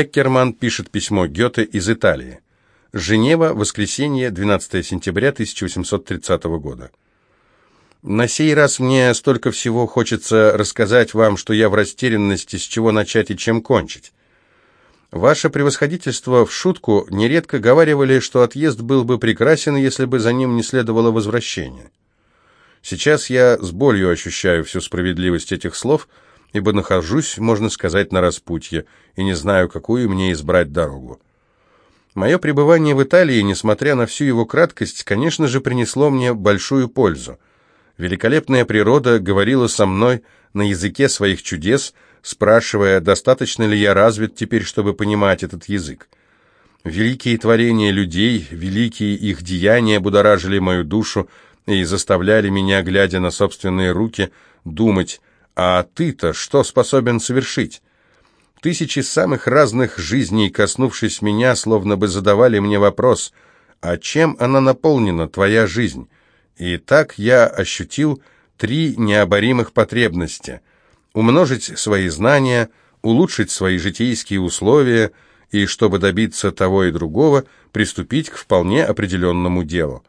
Эккерман пишет письмо Гёте из Италии. Женева, воскресенье, 12 сентября 1830 года. На сей раз мне столько всего хочется рассказать вам, что я в растерянности, с чего начать и чем кончить. Ваше превосходительство в шутку нередко говаривали, что отъезд был бы прекрасен, если бы за ним не следовало возвращение. Сейчас я с болью ощущаю всю справедливость этих слов, ибо нахожусь, можно сказать, на распутье, и не знаю, какую мне избрать дорогу. Мое пребывание в Италии, несмотря на всю его краткость, конечно же, принесло мне большую пользу. Великолепная природа говорила со мной на языке своих чудес – спрашивая, достаточно ли я развит теперь, чтобы понимать этот язык. Великие творения людей, великие их деяния будоражили мою душу и заставляли меня, глядя на собственные руки, думать, а ты-то что способен совершить? Тысячи самых разных жизней, коснувшись меня, словно бы задавали мне вопрос, а чем она наполнена, твоя жизнь? И так я ощутил три необоримых потребности – умножить свои знания, улучшить свои житейские условия и, чтобы добиться того и другого, приступить к вполне определенному делу.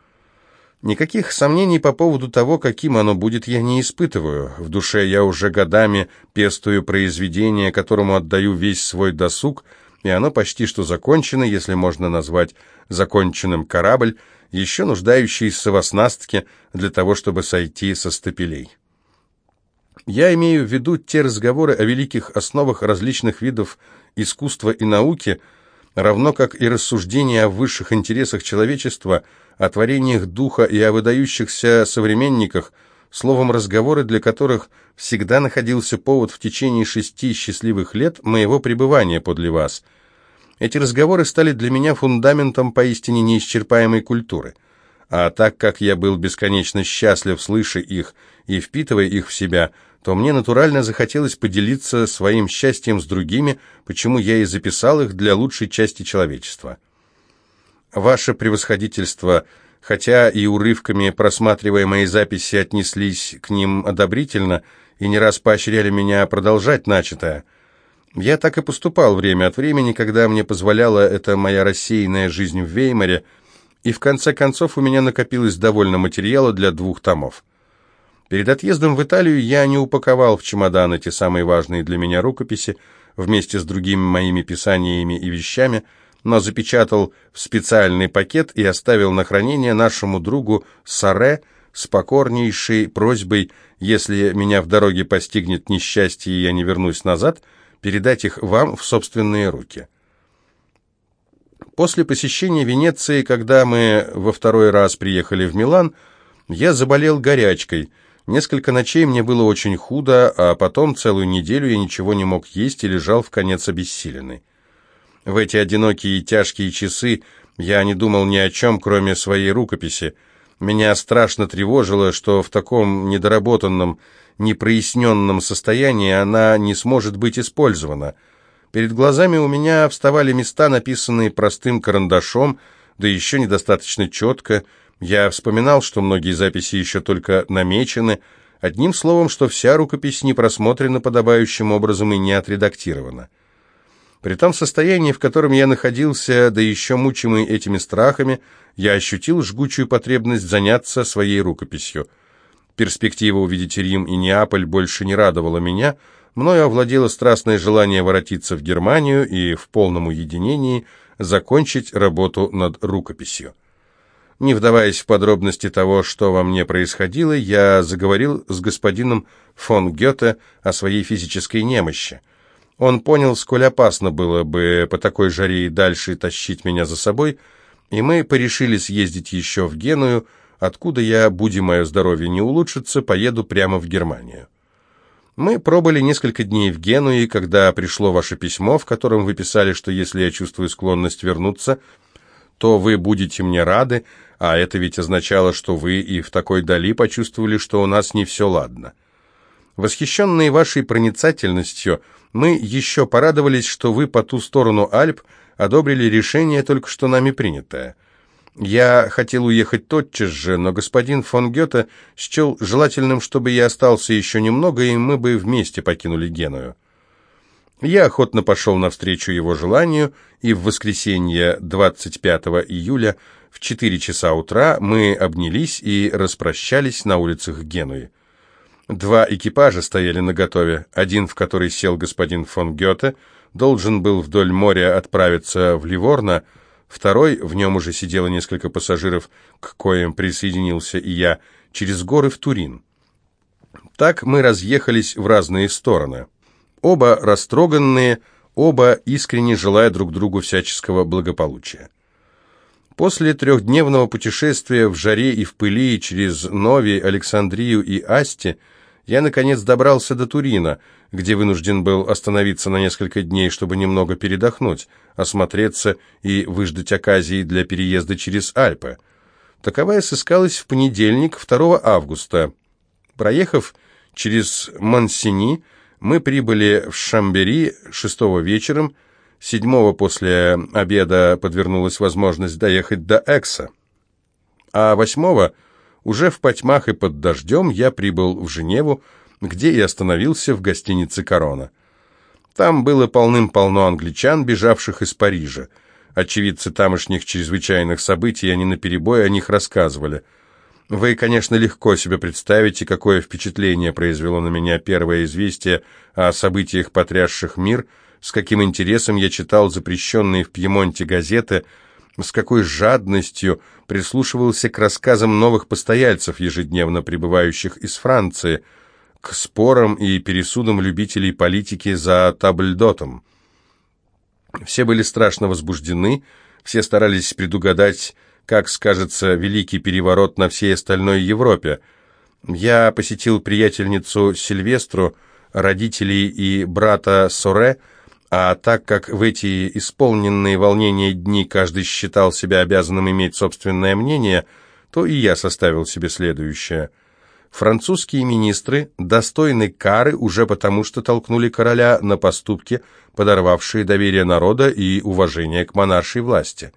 Никаких сомнений по поводу того, каким оно будет, я не испытываю. В душе я уже годами пестую произведение, которому отдаю весь свой досуг, и оно почти что закончено, если можно назвать законченным корабль, еще нуждающийся в оснастке для того, чтобы сойти со стапелей. Я имею в виду те разговоры о великих основах различных видов искусства и науки, равно как и рассуждения о высших интересах человечества, о творениях духа и о выдающихся современниках, словом, разговоры, для которых всегда находился повод в течение шести счастливых лет моего пребывания подле вас. Эти разговоры стали для меня фундаментом поистине неисчерпаемой культуры. А так как я был бесконечно счастлив, слыша их и впитывая их в себя – то мне натурально захотелось поделиться своим счастьем с другими, почему я и записал их для лучшей части человечества. Ваше превосходительство, хотя и урывками просматривая мои записи отнеслись к ним одобрительно и не раз поощряли меня продолжать начатое, я так и поступал время от времени, когда мне позволяла эта моя рассеянная жизнь в Веймаре, и в конце концов у меня накопилось довольно материала для двух томов. Перед отъездом в Италию я не упаковал в чемодан эти самые важные для меня рукописи вместе с другими моими писаниями и вещами, но запечатал в специальный пакет и оставил на хранение нашему другу Саре с покорнейшей просьбой, если меня в дороге постигнет несчастье и я не вернусь назад, передать их вам в собственные руки. После посещения Венеции, когда мы во второй раз приехали в Милан, я заболел горячкой – Несколько ночей мне было очень худо, а потом целую неделю я ничего не мог есть и лежал в конец обессиленный. В эти одинокие и тяжкие часы я не думал ни о чем, кроме своей рукописи. Меня страшно тревожило, что в таком недоработанном, непроясненном состоянии она не сможет быть использована. Перед глазами у меня вставали места, написанные простым карандашом, да еще недостаточно четко, я вспоминал, что многие записи еще только намечены, одним словом, что вся рукопись не просмотрена подобающим образом и не отредактирована. При том состоянии, в котором я находился, да еще мучимый этими страхами, я ощутил жгучую потребность заняться своей рукописью. Перспектива увидеть Рим и Неаполь больше не радовала меня, мною овладело страстное желание воротиться в Германию и в полном уединении закончить работу над рукописью. Не вдаваясь в подробности того, что во мне происходило, я заговорил с господином фон Гёте о своей физической немощи. Он понял, сколь опасно было бы по такой жаре и дальше тащить меня за собой, и мы порешили съездить еще в Геную, откуда я, буди мое здоровье не улучшится, поеду прямо в Германию. Мы пробыли несколько дней в Генуе, когда пришло ваше письмо, в котором вы писали, что если я чувствую склонность вернуться, то вы будете мне рады, а это ведь означало, что вы и в такой дали почувствовали, что у нас не все ладно. Восхищенные вашей проницательностью, мы еще порадовались, что вы по ту сторону Альп одобрили решение, только что нами принятое. Я хотел уехать тотчас же, но господин фон Гёте счел желательным, чтобы я остался еще немного, и мы бы вместе покинули Геную. Я охотно пошел навстречу его желанию, и в воскресенье 25 июля в 4 часа утра мы обнялись и распрощались на улицах Генуи. Два экипажа стояли наготове, один, в который сел господин фон Гёте, должен был вдоль моря отправиться в Ливорно, второй, в нем уже сидело несколько пассажиров, к коим присоединился и я, через горы в Турин. Так мы разъехались в разные стороны. Оба растроганные, оба искренне желая друг другу всяческого благополучия. После трехдневного путешествия в жаре и в пыли через Нови, Александрию и Асти я, наконец, добрался до Турина, где вынужден был остановиться на несколько дней, чтобы немного передохнуть, осмотреться и выждать оказии для переезда через Альпы. Таковая сыскалась в понедельник, 2 августа. Проехав через Монсени, мы прибыли в Шамбери 6 вечером, 7 после обеда подвернулась возможность доехать до Экса, а 8 уже в потьмах и под дождем я прибыл в Женеву, где и остановился в гостинице «Корона». Там было полным-полно англичан, бежавших из Парижа. Очевидцы тамошних чрезвычайных событий, они наперебой о них рассказывали – вы, конечно, легко себе представите, какое впечатление произвело на меня первое известие о событиях, потрясших мир, с каким интересом я читал запрещенные в Пьемонте газеты, с какой жадностью прислушивался к рассказам новых постояльцев, ежедневно прибывающих из Франции, к спорам и пересудам любителей политики за табльдотом. Все были страшно возбуждены, все старались предугадать, как скажется великий переворот на всей остальной Европе. Я посетил приятельницу Сильвестру, родителей и брата Соре, а так как в эти исполненные волнения дни каждый считал себя обязанным иметь собственное мнение, то и я составил себе следующее. Французские министры достойны кары уже потому, что толкнули короля на поступки, подорвавшие доверие народа и уважение к монаршей власти.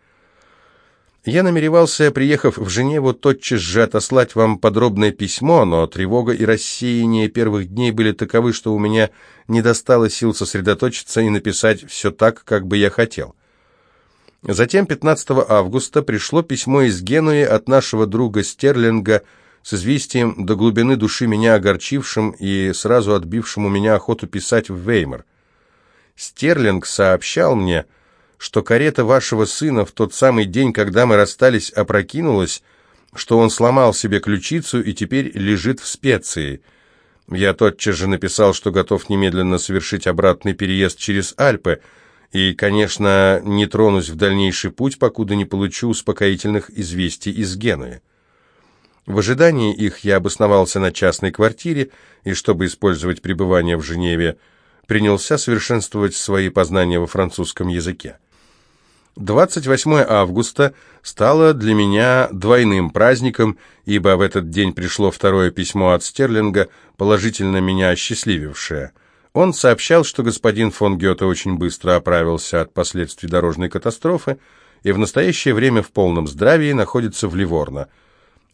Я намеревался, приехав в Женеву, тотчас же отослать вам подробное письмо, но тревога и рассеяние первых дней были таковы, что у меня не достало сил сосредоточиться и написать все так, как бы я хотел. Затем 15 августа пришло письмо из Генуи от нашего друга Стерлинга с известием до глубины души меня огорчившим и сразу отбившим у меня охоту писать в Веймар. Стерлинг сообщал мне, что карета вашего сына в тот самый день, когда мы расстались, опрокинулась, что он сломал себе ключицу и теперь лежит в специи. Я тотчас же написал, что готов немедленно совершить обратный переезд через Альпы, и, конечно, не тронусь в дальнейший путь, покуда не получу успокоительных известий из Генуи. В ожидании их я обосновался на частной квартире, и, чтобы использовать пребывание в Женеве, принялся совершенствовать свои познания во французском языке. 28 августа стало для меня двойным праздником, ибо в этот день пришло второе письмо от Стерлинга, положительно меня осчастливившее. Он сообщал, что господин фон Гёте очень быстро оправился от последствий дорожной катастрофы и в настоящее время в полном здравии находится в Ливорно.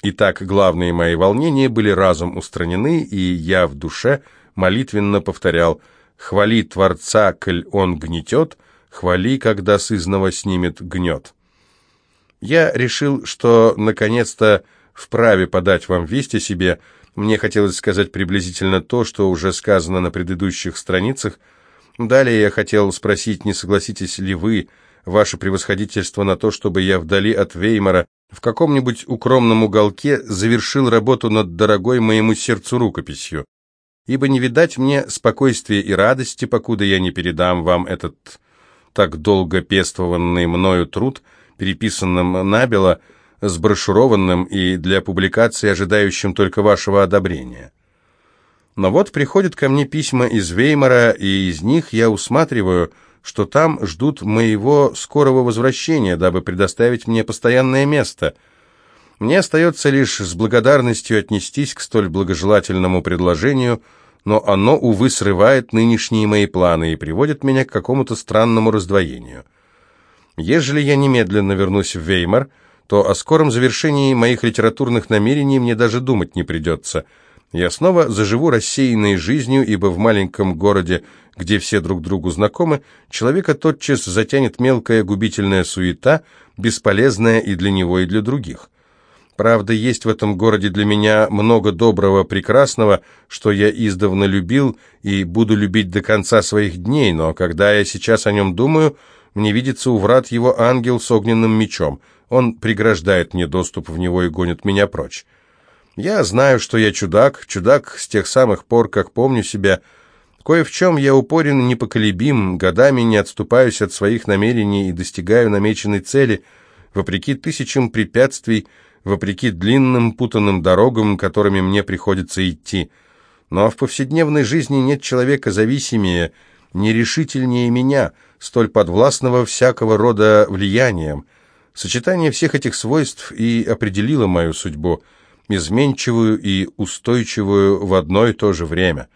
Итак, главные мои волнения были разом устранены, и я в душе молитвенно повторял «Хвали Творца, коль он гнетет», Хвали, когда сызного снимет гнет. Я решил, что наконец-то вправе подать вам весть о себе. Мне хотелось сказать приблизительно то, что уже сказано на предыдущих страницах. Далее я хотел спросить, не согласитесь ли вы, ваше превосходительство, на то, чтобы я вдали от Веймара в каком-нибудь укромном уголке завершил работу над дорогой моему сердцу рукописью. Ибо не видать мне спокойствия и радости, покуда я не передам вам этот так долго пествованный мною труд, переписанным набело, сброшурованным и для публикации ожидающим только вашего одобрения. Но вот приходят ко мне письма из Веймара, и из них я усматриваю, что там ждут моего скорого возвращения, дабы предоставить мне постоянное место. Мне остается лишь с благодарностью отнестись к столь благожелательному предложению – но оно, увы, срывает нынешние мои планы и приводит меня к какому-то странному раздвоению. Ежели я немедленно вернусь в Веймар, то о скором завершении моих литературных намерений мне даже думать не придется. Я снова заживу рассеянной жизнью, ибо в маленьком городе, где все друг другу знакомы, человека тотчас затянет мелкая губительная суета, бесполезная и для него, и для других. Правда, есть в этом городе для меня много доброго, прекрасного, что я издавна любил и буду любить до конца своих дней, но когда я сейчас о нем думаю, мне видится у врат его ангел с огненным мечом. Он преграждает мне доступ в него и гонит меня прочь. Я знаю, что я чудак, чудак с тех самых пор, как помню себя. Кое в чем я упорен непоколебим, годами не отступаюсь от своих намерений и достигаю намеченной цели, вопреки тысячам препятствий, вопреки длинным путанным дорогам, которыми мне приходится идти. Но в повседневной жизни нет человека зависимее, нерешительнее меня, столь подвластного всякого рода влиянием. Сочетание всех этих свойств и определило мою судьбу, изменчивую и устойчивую в одно и то же время.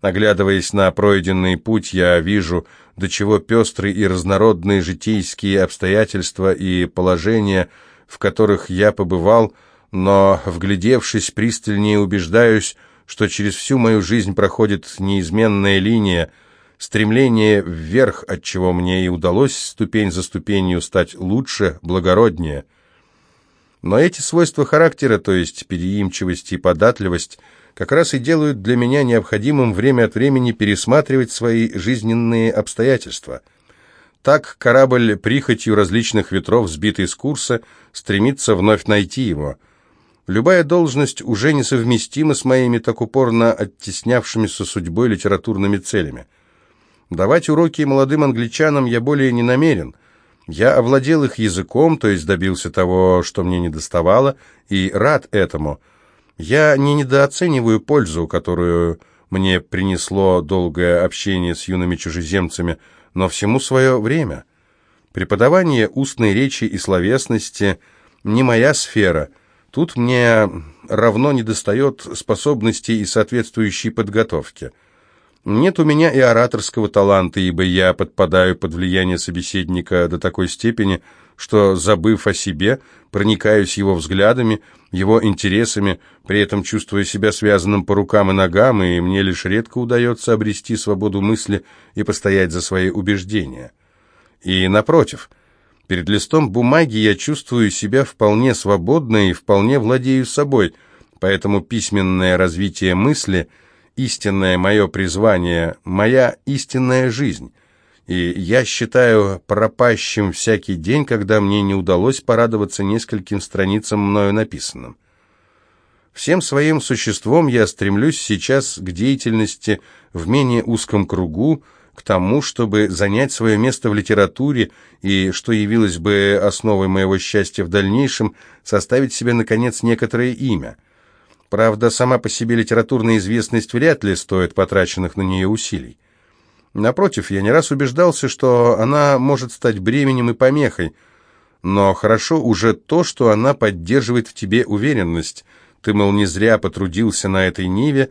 Оглядываясь на пройденный путь, я вижу, до чего пестрые и разнородные житейские обстоятельства и положения – в которых я побывал, но, вглядевшись пристальнее, убеждаюсь, что через всю мою жизнь проходит неизменная линия, стремление вверх, от чего мне и удалось ступень за ступенью стать лучше, благороднее. Но эти свойства характера, то есть переимчивость и податливость, как раз и делают для меня необходимым время от времени пересматривать свои жизненные обстоятельства – так корабль прихотью различных ветров, сбитый с курса, стремится вновь найти его. Любая должность уже несовместима с моими так упорно оттеснявшимися судьбой литературными целями. Давать уроки молодым англичанам я более не намерен. Я овладел их языком, то есть добился того, что мне недоставало, и рад этому. Я не недооцениваю пользу, которую мне принесло долгое общение с юными чужеземцами, но всему свое время. Преподавание устной речи и словесности не моя сфера. Тут мне равно недостает способностей и соответствующей подготовки. Нет у меня и ораторского таланта, ибо я подпадаю под влияние собеседника до такой степени, что, забыв о себе, проникаюсь его взглядами, его интересами, при этом чувствуя себя связанным по рукам и ногам, и мне лишь редко удается обрести свободу мысли и постоять за свои убеждения. И напротив, перед листом бумаги я чувствую себя вполне свободно и вполне владею собой, поэтому письменное развитие мысли – истинное мое призвание, моя истинная жизнь и я считаю пропащим всякий день, когда мне не удалось порадоваться нескольким страницам мною написанным. Всем своим существом я стремлюсь сейчас к деятельности в менее узком кругу, к тому, чтобы занять свое место в литературе и, что явилось бы основой моего счастья в дальнейшем, составить себе, наконец, некоторое имя. Правда, сама по себе литературная известность вряд ли стоит потраченных на нее усилий. Напротив, я не раз убеждался, что она может стать бременем и помехой, но хорошо уже то, что она поддерживает в тебе уверенность. Ты, мол, не зря потрудился на этой ниве,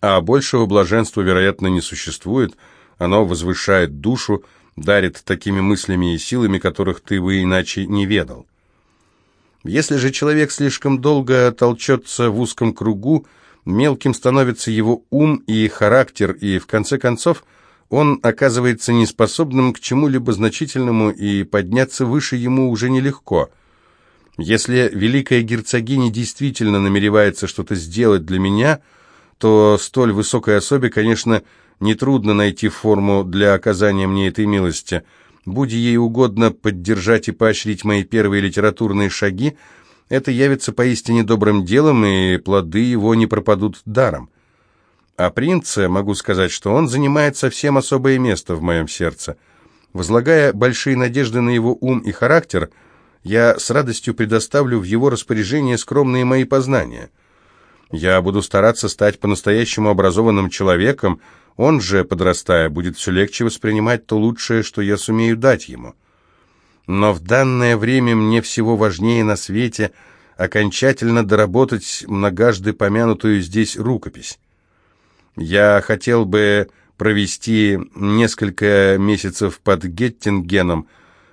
а большего блаженства, вероятно, не существует. Оно возвышает душу, дарит такими мыслями и силами, которых ты бы иначе не ведал. Если же человек слишком долго толчется в узком кругу, мелким становится его ум и характер, и, в конце концов, он оказывается неспособным к чему-либо значительному, и подняться выше ему уже нелегко. Если великая герцогиня действительно намеревается что-то сделать для меня, то столь высокой особе, конечно, нетрудно найти форму для оказания мне этой милости. Будь ей угодно поддержать и поощрить мои первые литературные шаги, это явится поистине добрым делом, и плоды его не пропадут даром. О принце могу сказать, что он занимает совсем особое место в моем сердце. Возлагая большие надежды на его ум и характер, я с радостью предоставлю в его распоряжение скромные мои познания. Я буду стараться стать по-настоящему образованным человеком, он же, подрастая, будет все легче воспринимать то лучшее, что я сумею дать ему. Но в данное время мне всего важнее на свете окончательно доработать многожды помянутую здесь рукопись. Я хотел бы провести несколько месяцев под Геттингеном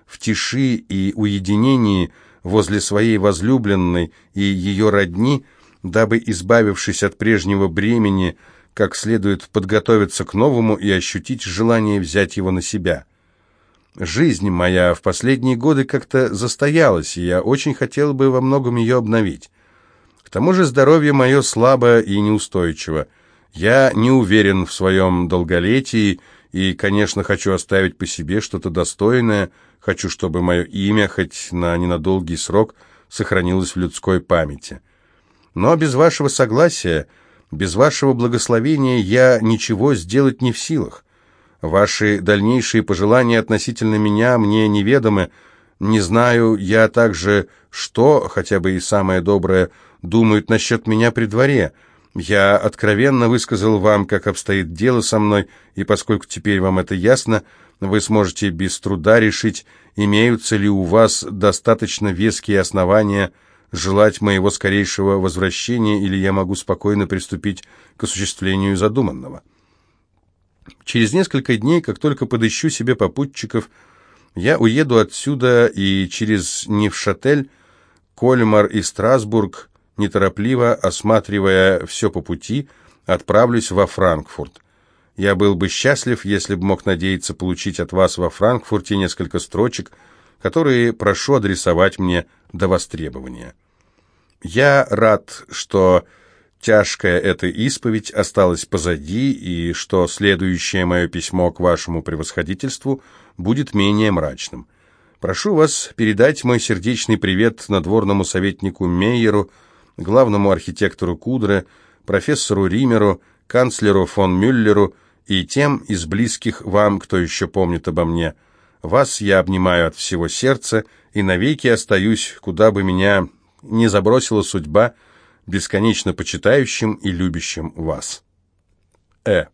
в тиши и уединении возле своей возлюбленной и ее родни, дабы, избавившись от прежнего бремени, как следует подготовиться к новому и ощутить желание взять его на себя. Жизнь моя в последние годы как-то застоялась, и я очень хотел бы во многом ее обновить. К тому же здоровье мое слабо и неустойчиво. Я не уверен в своем долголетии и, конечно, хочу оставить по себе что-то достойное, хочу, чтобы мое имя, хоть на ненадолгий срок, сохранилось в людской памяти. Но без вашего согласия, без вашего благословения я ничего сделать не в силах. Ваши дальнейшие пожелания относительно меня мне неведомы. Не знаю я также, что, хотя бы и самое доброе, думают насчет меня при дворе. Я откровенно высказал вам, как обстоит дело со мной, и поскольку теперь вам это ясно, вы сможете без труда решить, имеются ли у вас достаточно веские основания желать моего скорейшего возвращения, или я могу спокойно приступить к осуществлению задуманного. Через несколько дней, как только подыщу себе попутчиков, я уеду отсюда и через Невшатель, Кольмар и Страсбург, неторопливо осматривая все по пути, отправлюсь во Франкфурт. Я был бы счастлив, если бы мог надеяться получить от вас во Франкфурте несколько строчек, которые прошу адресовать мне до востребования. Я рад, что тяжкая эта исповедь осталась позади, и что следующее мое письмо к вашему превосходительству будет менее мрачным. Прошу вас передать мой сердечный привет надворному советнику Мейеру, главному архитектору Кудре, профессору Римеру, канцлеру фон Мюллеру и тем из близких вам, кто еще помнит обо мне. Вас я обнимаю от всего сердца и навеки остаюсь, куда бы меня не забросила судьба, бесконечно почитающим и любящим вас. Э.